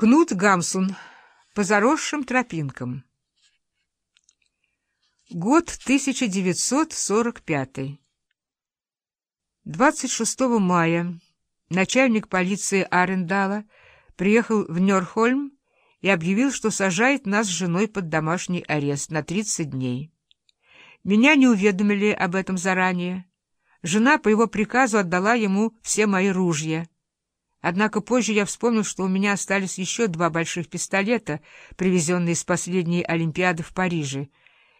Кнут Гамсун. По заросшим тропинкам. Год 1945. 26 мая начальник полиции Арендала приехал в Нёрхольм и объявил, что сажает нас с женой под домашний арест на 30 дней. Меня не уведомили об этом заранее. Жена по его приказу отдала ему все мои ружья. Однако позже я вспомнил, что у меня остались еще два больших пистолета, привезенные с последней Олимпиады в Париже,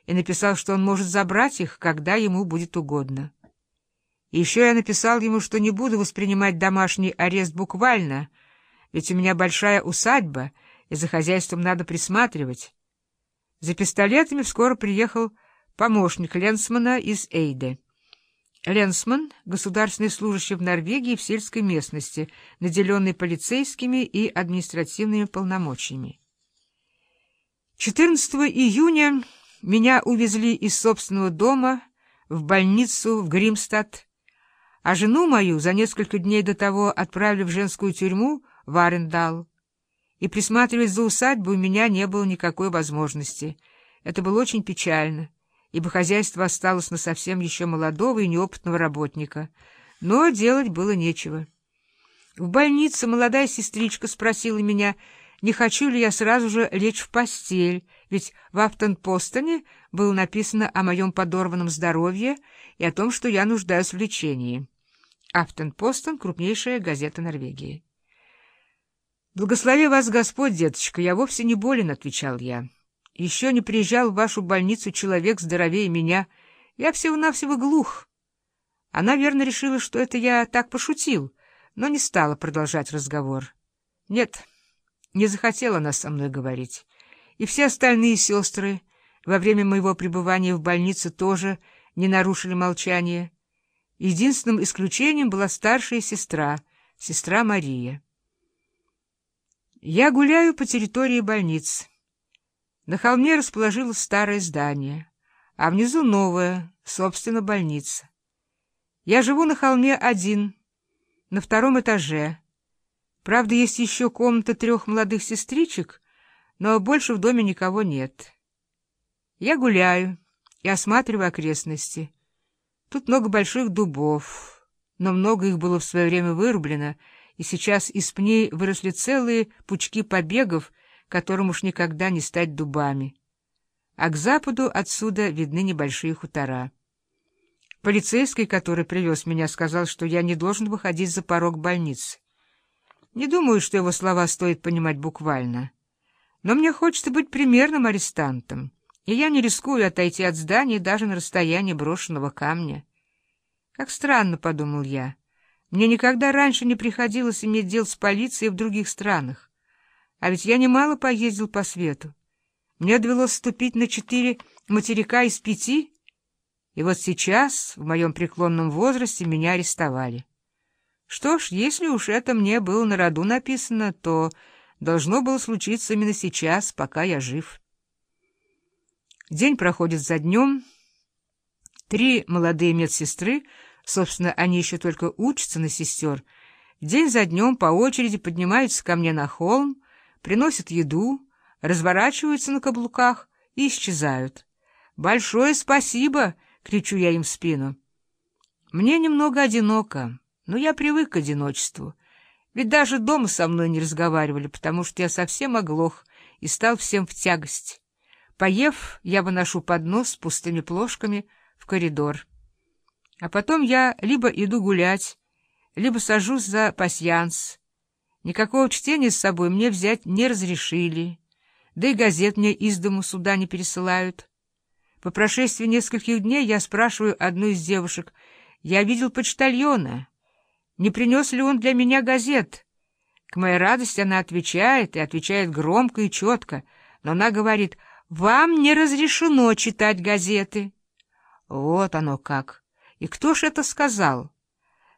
и написал, что он может забрать их, когда ему будет угодно. И еще я написал ему, что не буду воспринимать домашний арест буквально, ведь у меня большая усадьба, и за хозяйством надо присматривать. За пистолетами скоро приехал помощник Ленсмана из Эйде. Ленсман — государственный служащий в Норвегии в сельской местности, наделенный полицейскими и административными полномочиями. 14 июня меня увезли из собственного дома в больницу в Гримстад, а жену мою за несколько дней до того отправили в женскую тюрьму в Арендал. И присматривать за усадьбой у меня не было никакой возможности. Это было очень печально ибо хозяйство осталось на совсем еще молодого и неопытного работника. Но делать было нечего. В больнице молодая сестричка спросила меня, не хочу ли я сразу же лечь в постель, ведь в Афтон-Постоне было написано о моем подорванном здоровье и о том, что я нуждаюсь в лечении. Афтон-Постон — крупнейшая газета Норвегии. «Благослови вас Господь, деточка, я вовсе не болен», — отвечал я. Еще не приезжал в вашу больницу человек здоровее меня. Я всего-навсего глух. Она верно решила, что это я так пошутил, но не стала продолжать разговор. Нет, не захотела она со мной говорить. И все остальные сестры во время моего пребывания в больнице тоже не нарушили молчание. Единственным исключением была старшая сестра, сестра Мария. Я гуляю по территории больницы. На холме расположилось старое здание, а внизу новое, собственно, больница. Я живу на холме один, на втором этаже. Правда, есть еще комната трех молодых сестричек, но больше в доме никого нет. Я гуляю и осматриваю окрестности. Тут много больших дубов, но много их было в свое время вырублено, и сейчас из пней выросли целые пучки побегов, которым уж никогда не стать дубами. А к западу отсюда видны небольшие хутора. Полицейский, который привез меня, сказал, что я не должен выходить за порог больницы. Не думаю, что его слова стоит понимать буквально. Но мне хочется быть примерным арестантом, и я не рискую отойти от здания даже на расстояние брошенного камня. Как странно, — подумал я, — мне никогда раньше не приходилось иметь дел с полицией в других странах. А ведь я немало поездил по свету. Мне довелось ступить на четыре материка из пяти, и вот сейчас, в моем преклонном возрасте, меня арестовали. Что ж, если уж это мне было на роду написано, то должно было случиться именно сейчас, пока я жив. День проходит за днем. Три молодые медсестры, собственно, они еще только учатся на сестер, день за днем по очереди поднимаются ко мне на холм, приносят еду, разворачиваются на каблуках и исчезают. «Большое спасибо!» — кричу я им в спину. Мне немного одиноко, но я привык к одиночеству. Ведь даже дома со мной не разговаривали, потому что я совсем оглох и стал всем в тягость. Поев, я выношу поднос с пустыми плошками в коридор. А потом я либо иду гулять, либо сажусь за пасьянс, Никакого чтения с собой мне взять не разрешили, да и газет мне из дому сюда не пересылают. По прошествии нескольких дней я спрашиваю одну из девушек, я видел почтальона, не принес ли он для меня газет. К моей радости она отвечает, и отвечает громко и четко, но она говорит, «Вам не разрешено читать газеты». Вот оно как. И кто ж это сказал?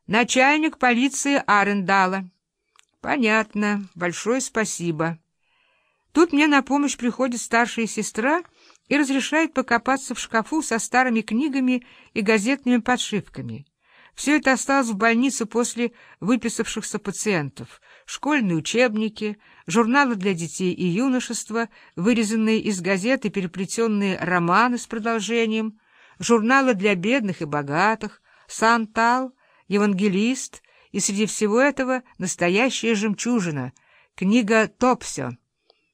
Начальник полиции Арендала. Понятно. Большое спасибо. Тут мне на помощь приходит старшая сестра и разрешает покопаться в шкафу со старыми книгами и газетными подшивками. Все это осталось в больнице после выписавшихся пациентов. школьные учебники, журналы для детей и юношества, вырезанные из газет и переплетенные романы с продолжением, журналы для бедных и богатых, Сантал, Евангелист и среди всего этого настоящая жемчужина — книга Топсё.